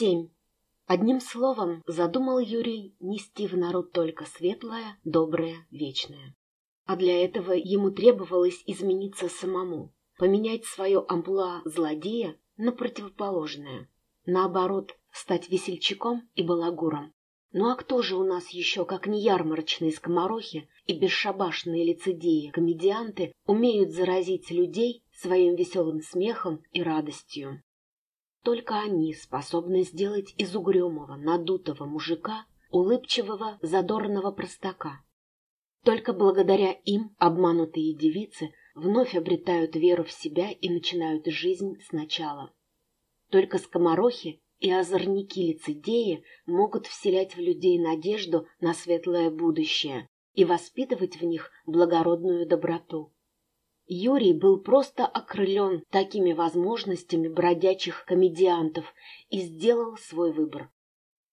Семь. Одним словом, задумал Юрий нести в народ только светлое, доброе, вечное. А для этого ему требовалось измениться самому, поменять свое амплуа злодея на противоположное. Наоборот, стать весельчаком и балагуром. Ну а кто же у нас еще, как не ярмарочные скоморохи и бесшабашные лицедеи, комедианты, умеют заразить людей своим веселым смехом и радостью? Только они способны сделать из угрюмого, надутого мужика улыбчивого, задорного простака. Только благодаря им обманутые девицы вновь обретают веру в себя и начинают жизнь сначала. Только скоморохи и озорники-лицедеи могут вселять в людей надежду на светлое будущее и воспитывать в них благородную доброту. Юрий был просто окрылен такими возможностями бродячих комедиантов и сделал свой выбор.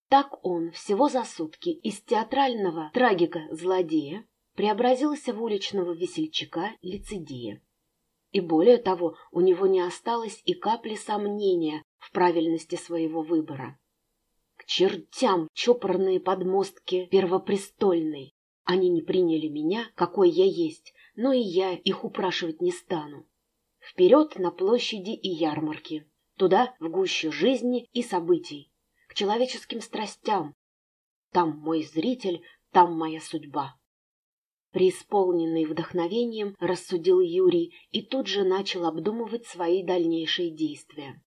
Так он всего за сутки из театрального трагика-злодея преобразился в уличного весельчака-лицедея. И более того, у него не осталось и капли сомнения в правильности своего выбора. К чертям чопорные подмостки первопрестольной! Они не приняли меня, какой я есть, но и я их упрашивать не стану. Вперед на площади и ярмарки, туда, в гущу жизни и событий, к человеческим страстям. Там мой зритель, там моя судьба. Преисполненный вдохновением, рассудил Юрий и тут же начал обдумывать свои дальнейшие действия.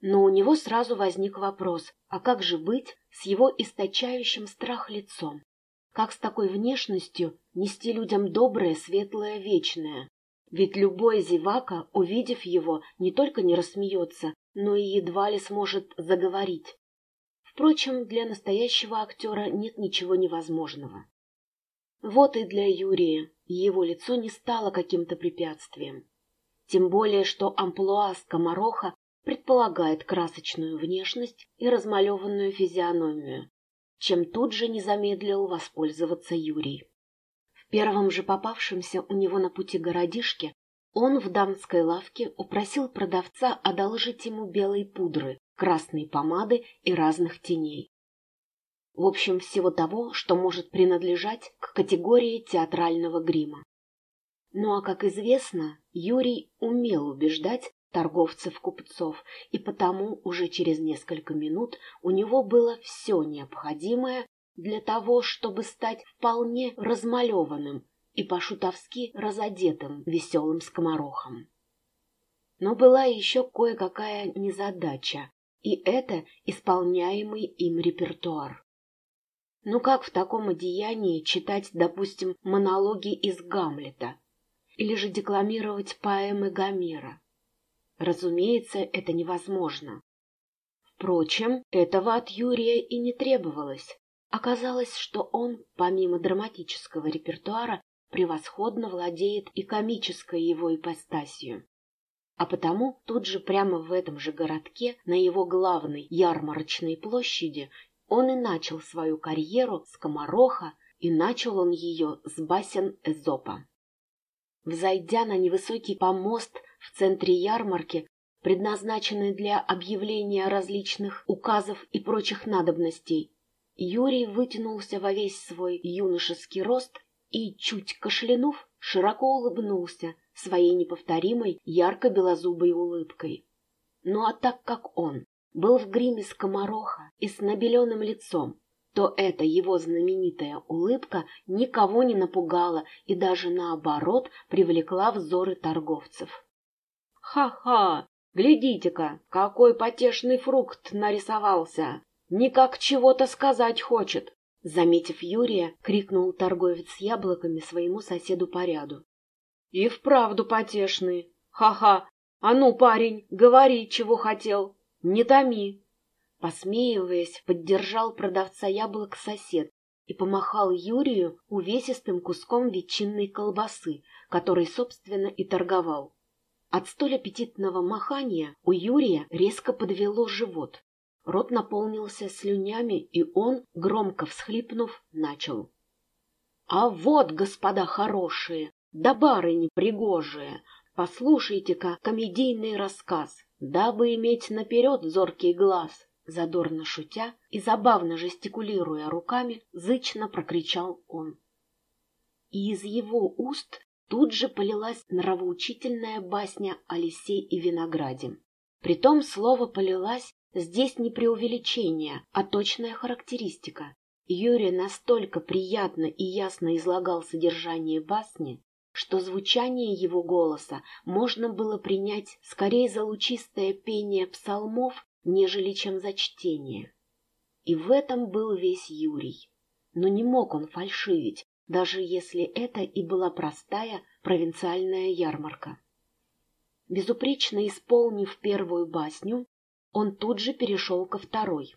Но у него сразу возник вопрос, а как же быть с его источающим страх лицом? Как с такой внешностью нести людям доброе, светлое, вечное? Ведь любой зевака, увидев его, не только не рассмеется, но и едва ли сможет заговорить. Впрочем, для настоящего актера нет ничего невозможного. Вот и для Юрия его лицо не стало каким-то препятствием. Тем более, что амплуа скомороха предполагает красочную внешность и размалеванную физиономию, чем тут же не замедлил воспользоваться Юрий. В первом же попавшемся у него на пути городишке он в дамской лавке упросил продавца одолжить ему белой пудры, красной помады и разных теней. В общем, всего того, что может принадлежать к категории театрального грима. Ну а, как известно, Юрий умел убеждать торговцев-купцов, и потому уже через несколько минут у него было все необходимое для того, чтобы стать вполне размалеванным и по-шутовски разодетым веселым скоморохом. Но была еще кое-какая незадача, и это исполняемый им репертуар. Ну как в таком одеянии читать, допустим, монологи из Гамлета? Или же декламировать поэмы Гомера? Разумеется, это невозможно. Впрочем, этого от Юрия и не требовалось. Оказалось, что он, помимо драматического репертуара, превосходно владеет и комической его ипостасью. А потому тут же прямо в этом же городке, на его главной ярмарочной площади, он и начал свою карьеру с комароха, и начал он ее с басен Эзопа. Взойдя на невысокий помост в центре ярмарки, предназначенный для объявления различных указов и прочих надобностей, Юрий вытянулся во весь свой юношеский рост и, чуть кашлянув, широко улыбнулся своей неповторимой ярко-белозубой улыбкой. Ну а так как он был в гриме скомороха и с набеленным лицом, то эта его знаменитая улыбка никого не напугала и даже наоборот привлекла взоры торговцев. «Ха-ха! Глядите-ка, какой потешный фрукт нарисовался! Никак чего-то сказать хочет!» Заметив Юрия, крикнул торговец яблоками своему соседу по ряду. «И вправду потешный! Ха-ха! А ну, парень, говори, чего хотел! Не томи!» Посмеиваясь, поддержал продавца яблок сосед и помахал Юрию увесистым куском ветчинной колбасы, который, собственно, и торговал. От столь аппетитного махания у Юрия резко подвело живот. Рот наполнился слюнями, и он, громко всхлипнув, начал. — А вот, господа хорошие, да барыни пригожие, послушайте-ка комедийный рассказ, дабы иметь наперед зоркий глаз. задорно шутя и забавно жестикулируя руками, зычно прокричал он. И из его уст тут же полилась нравоучительная басня о лисе и винограде. Притом слово «полилась» здесь не преувеличение, а точная характеристика. Юрий настолько приятно и ясно излагал содержание басни, что звучание его голоса можно было принять скорее за лучистое пение псалмов, нежели чем за чтение. И в этом был весь Юрий. Но не мог он фальшивить, даже если это и была простая провинциальная ярмарка. Безупречно исполнив первую басню, он тут же перешел ко второй.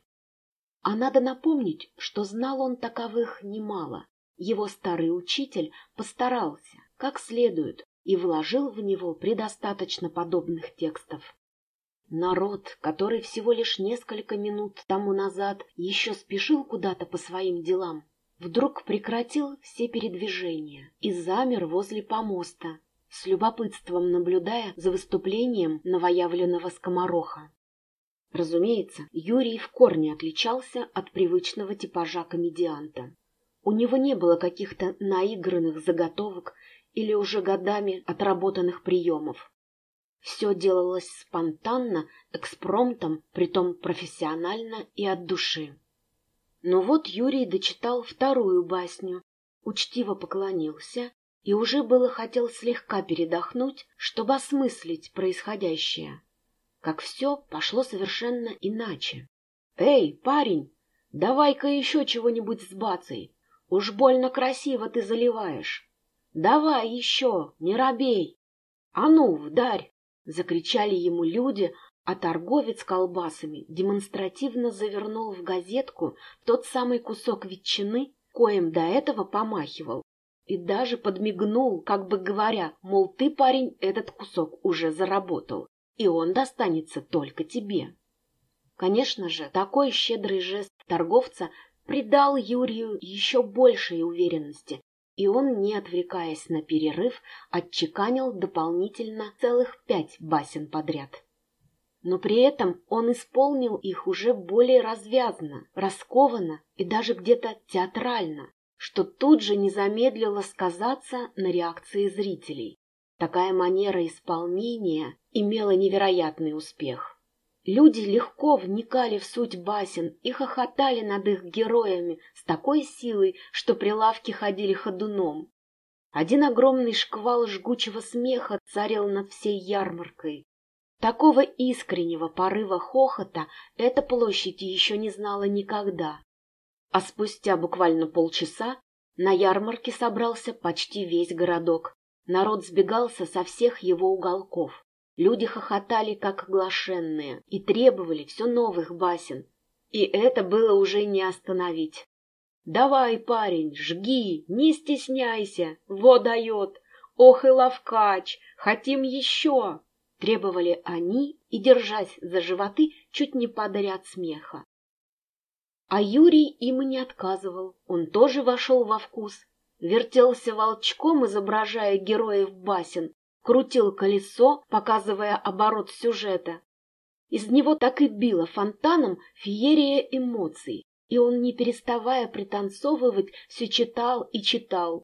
А надо напомнить, что знал он таковых немало. Его старый учитель постарался, как следует, и вложил в него предостаточно подобных текстов. Народ, который всего лишь несколько минут тому назад еще спешил куда-то по своим делам, вдруг прекратил все передвижения и замер возле помоста, с любопытством наблюдая за выступлением новоявленного скомороха. Разумеется, Юрий в корне отличался от привычного типажа комедианта. У него не было каких-то наигранных заготовок или уже годами отработанных приемов. Все делалось спонтанно, экспромтом, притом профессионально и от души. Но вот Юрий дочитал вторую басню, учтиво поклонился и уже было хотел слегка передохнуть, чтобы осмыслить происходящее. Как все пошло совершенно иначе. «Эй, парень, давай-ка еще чего-нибудь с бацей. Уж больно красиво ты заливаешь. Давай еще, не робей. А ну, вдарь!» — закричали ему люди, а торговец колбасами демонстративно завернул в газетку тот самый кусок ветчины, коим до этого помахивал, и даже подмигнул, как бы говоря, мол, ты, парень, этот кусок уже заработал, и он достанется только тебе. Конечно же, такой щедрый жест торговца придал Юрию еще большей уверенности, и он, не отвлекаясь на перерыв, отчеканил дополнительно целых пять басен подряд. Но при этом он исполнил их уже более развязно, раскованно и даже где-то театрально, что тут же не замедлило сказаться на реакции зрителей. Такая манера исполнения имела невероятный успех. Люди легко вникали в суть басен и хохотали над их героями с такой силой, что прилавки ходили ходуном. Один огромный шквал жгучего смеха царил над всей ярмаркой. Такого искреннего порыва хохота эта площадь еще не знала никогда. А спустя буквально полчаса на ярмарке собрался почти весь городок. Народ сбегался со всех его уголков. Люди хохотали, как оглашенные, и требовали все новых басен. И это было уже не остановить. «Давай, парень, жги, не стесняйся, во дает! Ох и ловкач, хотим еще!» Требовали они и, держась за животы, чуть не от смеха. А Юрий им не отказывал. Он тоже вошел во вкус. Вертелся волчком, изображая героев басен, крутил колесо, показывая оборот сюжета. Из него так и било фонтаном феерия эмоций, и он, не переставая пританцовывать, все читал и читал.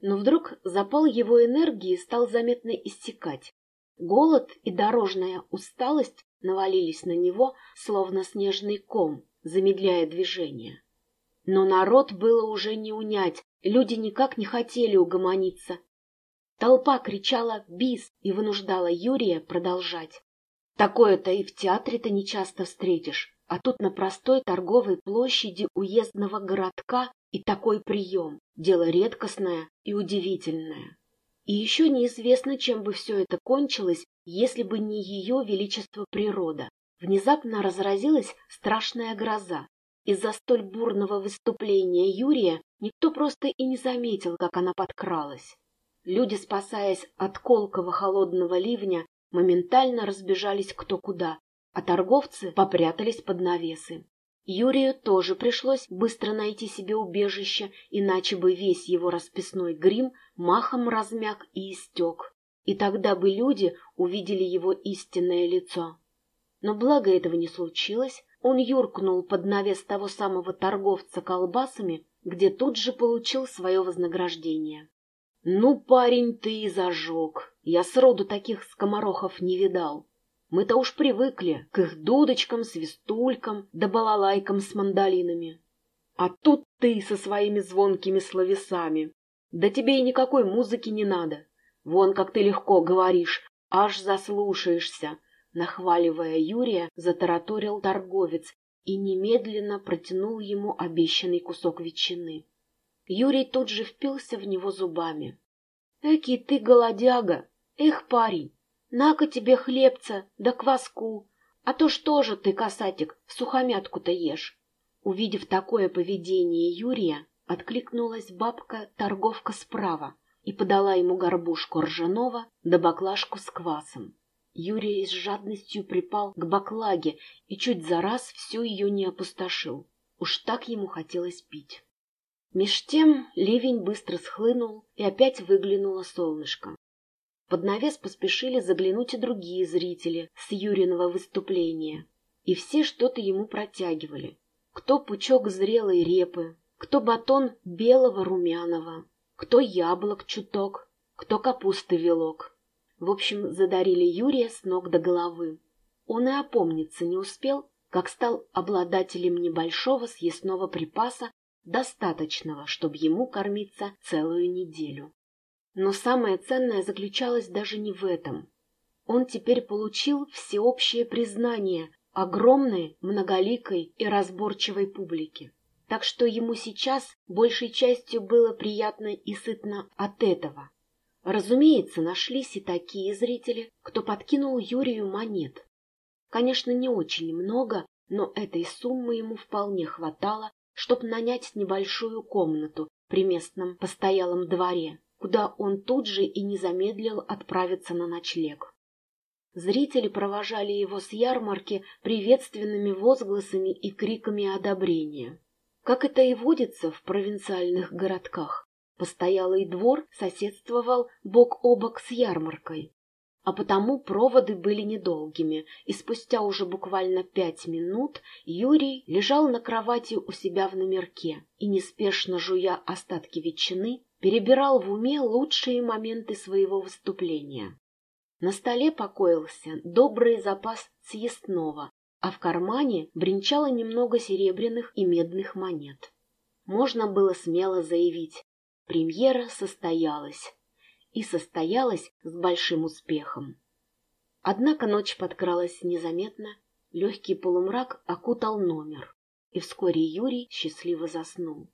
Но вдруг запал его энергии стал заметно иссякать. Голод и дорожная усталость навалились на него, словно снежный ком замедляя движение. Но народ было уже не унять, люди никак не хотели угомониться. Толпа кричала «бис» и вынуждала Юрия продолжать. Такое-то и в театре-то нечасто встретишь, а тут на простой торговой площади уездного городка и такой прием. Дело редкостное и удивительное. И еще неизвестно, чем бы все это кончилось, если бы не ее величество природа, Внезапно разразилась страшная гроза. Из-за столь бурного выступления Юрия никто просто и не заметил, как она подкралась. Люди, спасаясь от колкого холодного ливня, моментально разбежались кто куда, а торговцы попрятались под навесы. Юрию тоже пришлось быстро найти себе убежище, иначе бы весь его расписной грим махом размяк и истек. И тогда бы люди увидели его истинное лицо. Но благо этого не случилось, он юркнул под навес того самого торговца колбасами, где тут же получил свое вознаграждение. «Ну, парень, ты и зажег. Я сроду таких скоморохов не видал. Мы-то уж привыкли к их дудочкам, свистулькам да балалайкам с мандолинами. А тут ты со своими звонкими словесами. Да тебе и никакой музыки не надо. Вон как ты легко говоришь, аж заслушаешься. Нахваливая Юрия, затараторил торговец и немедленно протянул ему обещанный кусок ветчины. Юрий тут же впился в него зубами. — Эки ты голодяга! Эх, парень, на-ка тебе хлебца да кваску, а то что же ты, касатик, сухомятку-то ешь? Увидев такое поведение Юрия, откликнулась бабка-торговка справа и подала ему горбушку ржаного да баклажку с квасом. Юрий с жадностью припал к баклаге и чуть за раз всю ее не опустошил. Уж так ему хотелось пить. Меж тем ливень быстро схлынул, и опять выглянуло солнышко. Под навес поспешили заглянуть и другие зрители с Юриного выступления, и все что-то ему протягивали. Кто пучок зрелой репы, кто батон белого румяного, кто яблок чуток, кто капусты вилок. В общем, задарили Юрия с ног до головы. Он и опомниться не успел, как стал обладателем небольшого съестного припаса достаточного, чтобы ему кормиться целую неделю. Но самое ценное заключалось даже не в этом. Он теперь получил всеобщее признание огромной, многоликой и разборчивой публики. Так что ему сейчас большей частью было приятно и сытно от этого. Разумеется, нашлись и такие зрители, кто подкинул Юрию монет. Конечно, не очень много, но этой суммы ему вполне хватало, чтобы нанять небольшую комнату при местном постоялом дворе, куда он тут же и не замедлил отправиться на ночлег. Зрители провожали его с ярмарки приветственными возгласами и криками одобрения. Как это и водится в провинциальных городках, постоялый двор соседствовал бок о бок с ярмаркой а потому проводы были недолгими, и спустя уже буквально пять минут Юрий лежал на кровати у себя в номерке и, неспешно жуя остатки ветчины, перебирал в уме лучшие моменты своего выступления. На столе покоился добрый запас съестного, а в кармане бренчало немного серебряных и медных монет. Можно было смело заявить, премьера состоялась и состоялась с большим успехом. Однако ночь подкралась незаметно, легкий полумрак окутал номер, и вскоре Юрий счастливо заснул.